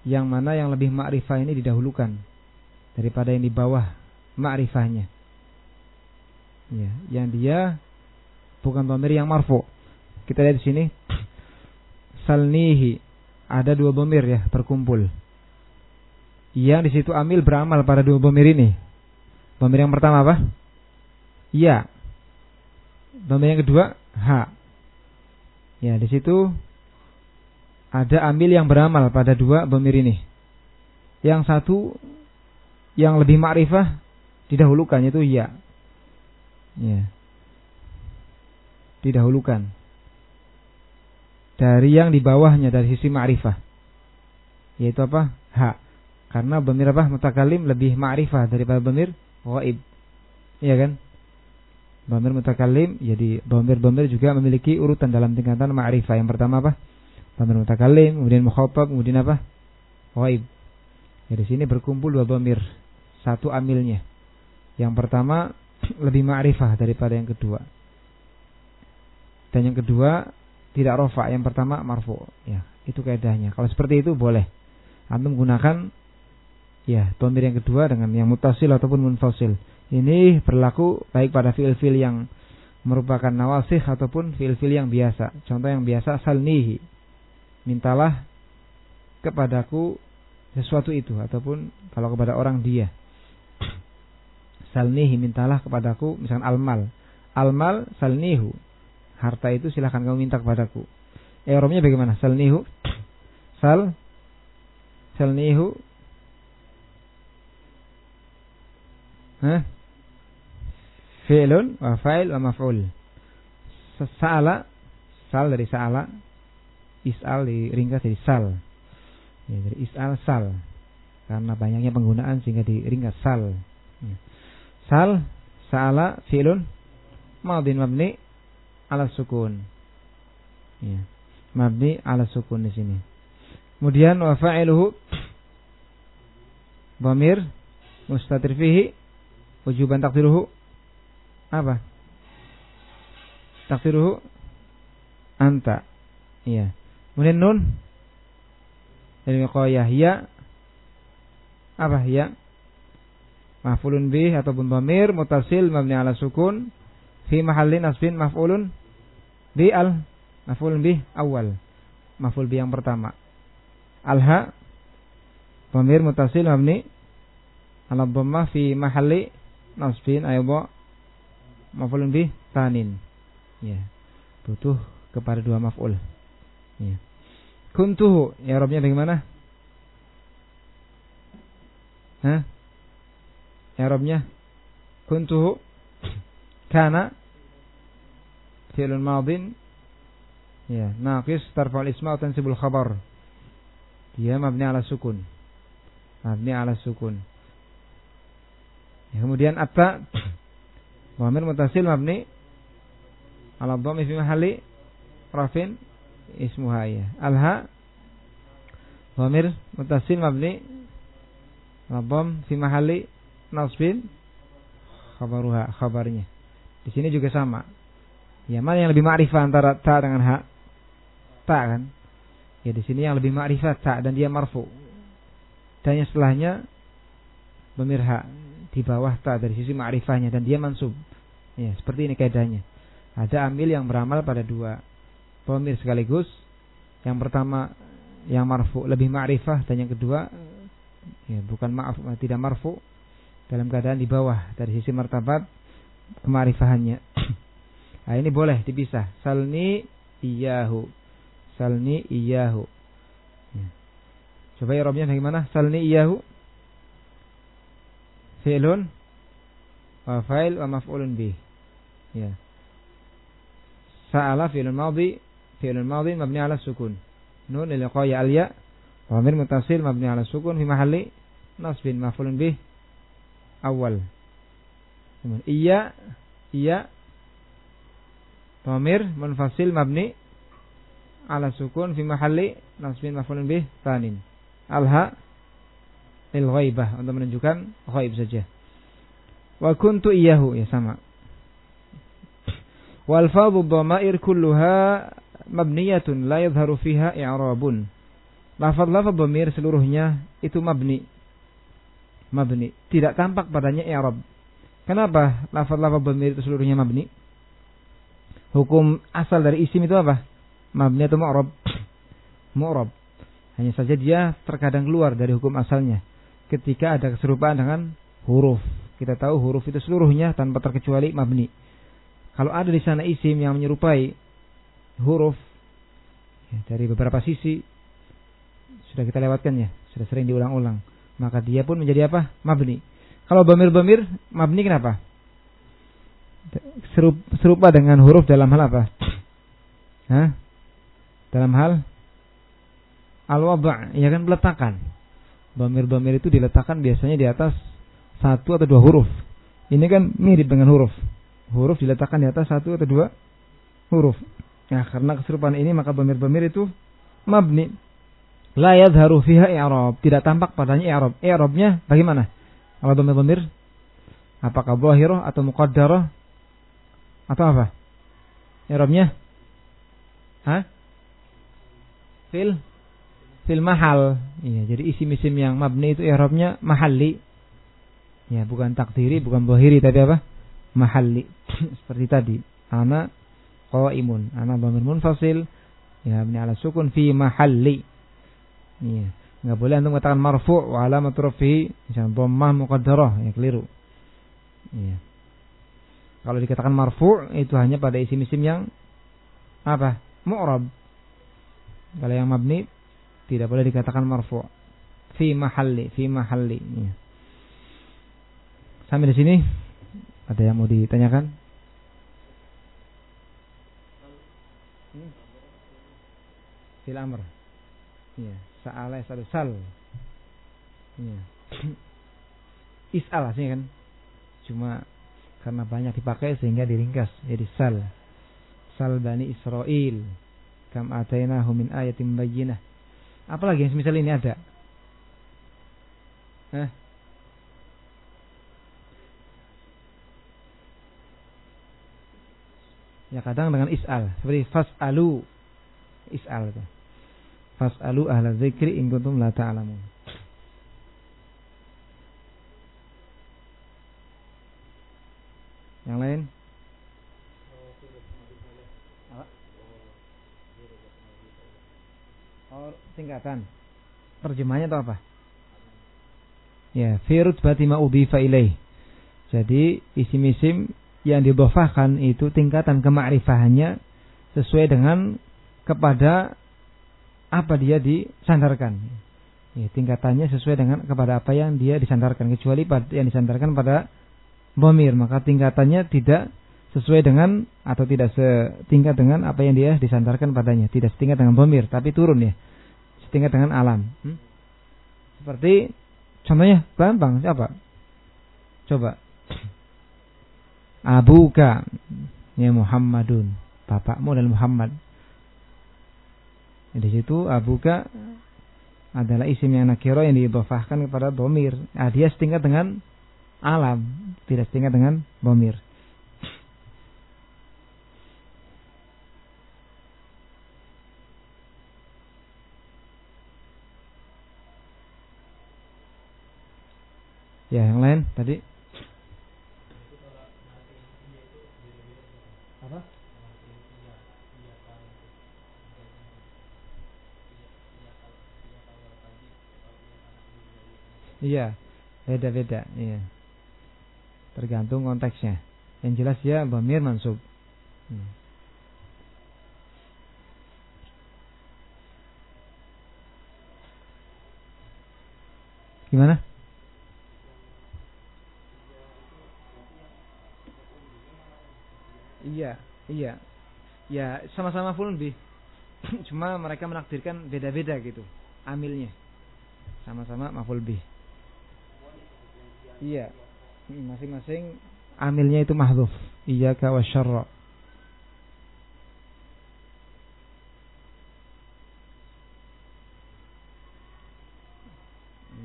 yang mana yang lebih ma'rifah ini didahulukan daripada yang di bawah ma'rifahnya. Ya, yang dia bukan dhamir yang marfu. Kita lihat di sini. Salnihi ada dua bomir ya berkumpul. Yang di situ amil beramal pada dua bomir ini. Bomir yang pertama apa? Ya. Bomir yang kedua ha. Ya, di situ ada amil yang beramal pada dua bomir ini. Yang satu yang lebih makrifah didahulukan itu ya. Ya. Didahulukan. Dari yang di bawahnya dari sisi ma'rifah. Yaitu apa? Ha. Karena bemir apa? Mutakalim lebih ma'rifah daripada bemir ghaib. Iya kan? Bamir mutakalim jadi bamir-bamir juga memiliki urutan dalam tingkatan ma'rifah. Yang pertama apa? Bamir mutakalim, kemudian mukhatab, kemudian apa? Ghaib. Jadi sini berkumpul dua bamir, satu amilnya. Yang pertama lebih ma'rifah daripada yang kedua. Dan yang kedua tidak rofa, yang pertama marfu. Ya, itu kaidahnya. Kalau seperti itu boleh. Antum gunakan ya domir yang kedua dengan yang mutasil ataupun munfasil. Ini berlaku baik pada fil-fil yang merupakan nawasih ataupun fil-fil yang biasa. Contoh yang biasa salnihi. Mintalah kepadaku sesuatu itu ataupun kalau kepada orang dia salnihi mintalah kepadaku misalkan almal almal salnihu harta itu silahkan kamu minta kepadaku Eromnya bagaimana salnihu sal salnihu Hah? Fi'lun wa fa'il wa maf'ul. Sa'ala sal dari sa'ala is'al diringkas jadi sal. Ya, dari is'al sal. Karena banyaknya penggunaan sehingga diringkas sal. Ya. Sal, sa'ala, fi'lun, madin mabni ala sukun. Ya. Mabni ala sukun di sini. Kemudian wa fa'iluhu dhamir mustatir fihi wujuban takdiruhu apa? Takdiruhu anta. Iya. Kemudian nun dari qoyah ya apa ya maf'ulun bih ataupun dhamir mutasil mabni ala sukun. Fi mahallin nasbin maf'ulun bi al maf'ulun bih awal. Maf'ul bi yang pertama. Alha dhamir mutasil mabni ala dhammah fi mahalli nasbin aywa maf'ulun bih tanin. Ya. Butuh kepada dua maf'ul. Ya. Kuntuhu ya robnya bagaimana? Hah? Arabnya kuntuhu kana fi'lun madin ya naqis tarfa'ul isma tansibul khabar. Dia mabni ala sukun. Mabni ala sukun. Ya, kemudian atta Muhammad mutasil mabni ala dhammi fi mahalli rafin ismuha ya. Alha Dhamir mutasil mabni Labam fi mahali nasbin khabaruha khabarnya. Di sini juga sama. Ya, mana yang lebih ma'rifah antara ta dengan ha? Ta kan? Ya di sini yang lebih ma'rifah ta dan dia marfu. Dan yang setelahnya dhamir ha di bawah ta dari sisi ma'rifahnya dan dia mansub. Ya, seperti ini kaidahnya. Ada amil yang beramal pada dua pemir sekaligus. Yang pertama yang marfu lebih ma'rifah dan yang kedua ya, bukan maaf tidak marfu dalam keadaan di bawah dari sisi martabat kemarifahannya. nah, ini boleh dipisah. Salni iyahu. Salni iyahu. Ya. Coba ya robnya bagaimana? Salni iyahu. Fi'lun wa fa'il wa maf'ulun bih. Ya. Sa'ala fi'lun madhi fi'lun madhi mabni ala sukun. Nun liqaya al-ya Wamir mutasil mabni ala sukun fi mahalli nasbin maf'ulun bih awal. Iya iya Wamir munfasil mabni ala sukun fi mahalli nasbin maf'ulun bih tanin. Alha lil ghaibah untuk menunjukkan ghaib saja. Wa kuntu iyahu ya sama. Wal fadhu dhamair kulluha mabniyatun la yadhharu fiha i'rabun. Lafaz-lafaz dhamir seluruhnya itu mabni. Mabni. Tidak tampak padanya i'rab. Kenapa lafaz-lafaz dhamir itu seluruhnya mabni? Hukum asal dari isim itu apa? Mabni atau mu'rab? mu'rab. Hanya saja dia terkadang keluar dari hukum asalnya. Ketika ada keserupaan dengan huruf. Kita tahu huruf itu seluruhnya tanpa terkecuali mabni. Kalau ada di sana isim yang menyerupai huruf ya, dari beberapa sisi sudah kita lewatkan ya, sudah sering diulang-ulang. Maka dia pun menjadi apa? Mabni. Kalau bamir-bamir, mabni kenapa? Serupa dengan huruf dalam hal apa? Hah? Dalam hal al-waba' ya kan peletakan. Bamir-bamir itu diletakkan biasanya di atas satu atau dua huruf. Ini kan mirip dengan huruf. Huruf diletakkan di atas satu atau dua huruf. Nah, karena keserupaan ini maka bamir-bamir itu mabni la yadharu fiha i'rab, tidak tampak padanya i'rab. I'rabnya bagaimana? Kalau dhamir-dhamir apakah zahirah atau muqaddarah atau apa? I'rabnya? Hah? Fil fil mahal. Iya, jadi isim-isim yang mabni itu i'rabnya mahalli. Ya, bukan takdiri, bukan zahiri tapi apa? Mahalli. Seperti tadi. Ana qaimun. Ana dhamir munfasil ya mabni ala sukun fi mahalli. Iya. Enggak boleh antum katakan marfu' wa alamat rafihi misalnya dhammah muqaddarah, ya keliru. Iya. Kalau dikatakan marfu' itu hanya pada isim-isim yang apa? Mu'rab. Kalau yang mabni tidak boleh dikatakan marfu' fi mahalli, fi mahalli. Iya. Sampai di sini ada yang mau ditanyakan? Hmm? Fil amr. Iya. Sa'ala satu sal. Ya. Is'al sih kan. Cuma karena banyak dipakai sehingga diringkas jadi sal. Sal Bani Israel. Kam ataina min ayatim bayyinah. Apalagi yang semisal ini ada? Hah? Ya kadang dengan is'al. Seperti fas'alu. Is'al itu. Fas'alu ahla zikri in kuntum la ta'lamun. Yang lain? Oh, tingkatan. Terjemahnya itu apa? Ya, firut batima udhifa ilaih. Jadi isim-isim yang didofahkan itu tingkatan kema'rifahannya sesuai dengan kepada apa dia disandarkan. Ya, tingkatannya sesuai dengan kepada apa yang dia disandarkan. Kecuali pada yang disandarkan pada bomir maka tingkatannya tidak sesuai dengan atau tidak setingkat dengan apa yang dia disandarkan padanya. Tidak setingkat dengan bomir tapi turun ya. Setingkat dengan alam. Hmm? seperti contohnya gampang siapa? Coba. Abuka ya Muhammadun. Bapakmu adalah Muhammad di situ abuka adalah isim yang nakiro yang diidofahkan kepada bomir. Nah, dia setingkat dengan alam, tidak setingkat dengan bomir. Ya, yang lain tadi. Iya, beda-beda, iya. Tergantung konteksnya. Yang jelas ya bamir mansub. Hmm. Gimana? Iya, iya. Ya, sama-sama full bih. Cuma mereka menakdirkan beda-beda gitu amilnya. Sama-sama maful bih. Iya. Masing-masing amilnya itu mahdzuf. Iyyaka wasyarra.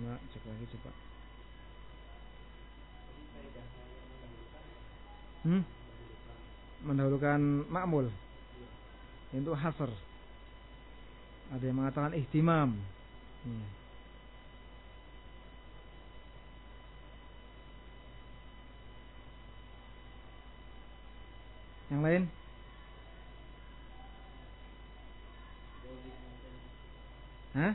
Nah, cek lagi coba. Hmm? mendahulukan makmul itu hasr ada yang mengatakan ihtimam hmm. Yang lain Hah?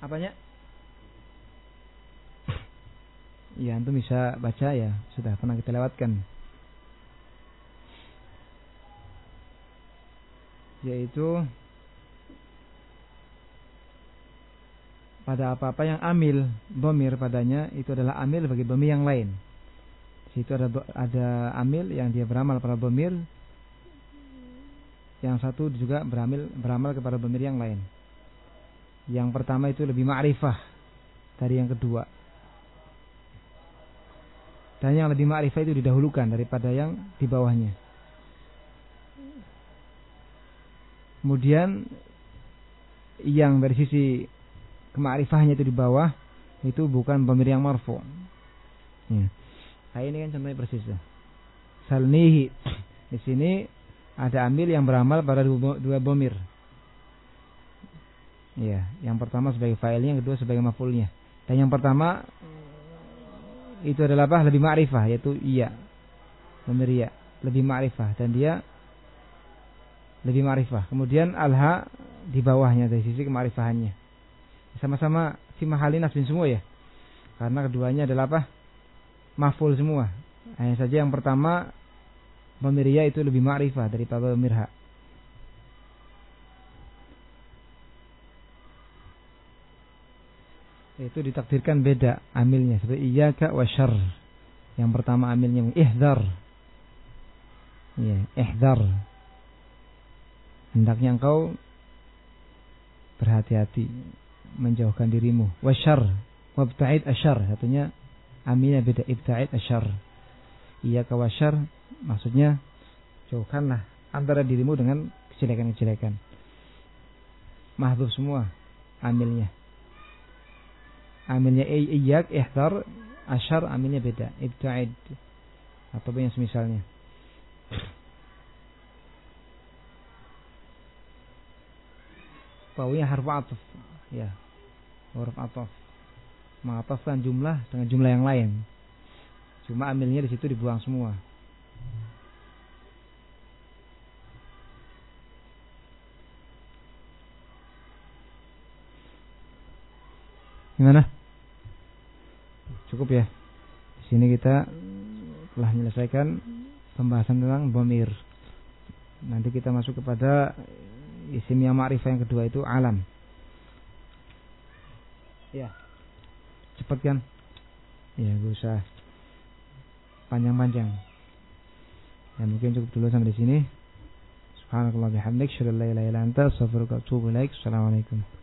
Apanya? Ya, antum bisa baca ya, sudah pernah kita lewatkan. Yaitu pada apa-apa yang amil bomir padanya itu adalah amil bagi bomir yang lain. Situ ada ada amil yang dia beramal pada bomir, yang satu juga beramil beramal kepada bomir yang lain. Yang pertama itu lebih ma'rifah dari yang kedua. Dan yang lebih ma'rifah itu didahulukan daripada yang di bawahnya. Kemudian yang dari sisi kemakrifahnya itu di bawah itu bukan pemir yang marfu. Ya. Nah, ini kan contohnya persis ya. Salnihi di sini ada ambil yang beramal pada dua, bomir. Ya, yang pertama sebagai failnya, yang kedua sebagai mafulnya. Dan yang pertama itu adalah apa? Lebih ma'rifah yaitu iya. Benar iya, lebih ma'rifah dan dia lebih ma'rifah. Kemudian alha di bawahnya dari sisi kema'rifahannya. Sama-sama si mahalin nasbin semua ya. Karena keduanya adalah apa? Maful semua. Hanya saja yang pertama Pemiria itu lebih ma'rifah daripada pemirha. itu ditakdirkan beda amilnya seperti iyyaka wa syarr. Yang pertama amilnya ihdar. Ya, ihdar. Hendaknya engkau berhati-hati menjauhkan dirimu. Wa syarr, wabta'id asyar. Satunya amilnya beda ibta'id asyar. Iyyaka wa syarr maksudnya jauhkanlah antara dirimu dengan kejelekan-kejelekan. Mahdhuf semua amilnya. Amilnya iyak ihdar asyar amilnya beda ibtaid. Atau yang semisalnya. Wawunya harfu atuf ya huruf atuf mengatofkan jumlah dengan jumlah yang lain cuma amilnya di situ dibuang semua Gimana? Cukup ya. Di sini kita telah menyelesaikan pembahasan tentang bomir. Nanti kita masuk kepada isim yang ma'rifah yang kedua itu alam. Ya. Cepat kan? Ya, gak usah panjang-panjang. Ya, mungkin cukup dulu sampai di sini. Subhanakallah bihamdik, syukur la ilaha illa anta, astaghfiruka wa atubu ilaik. Assalamualaikum.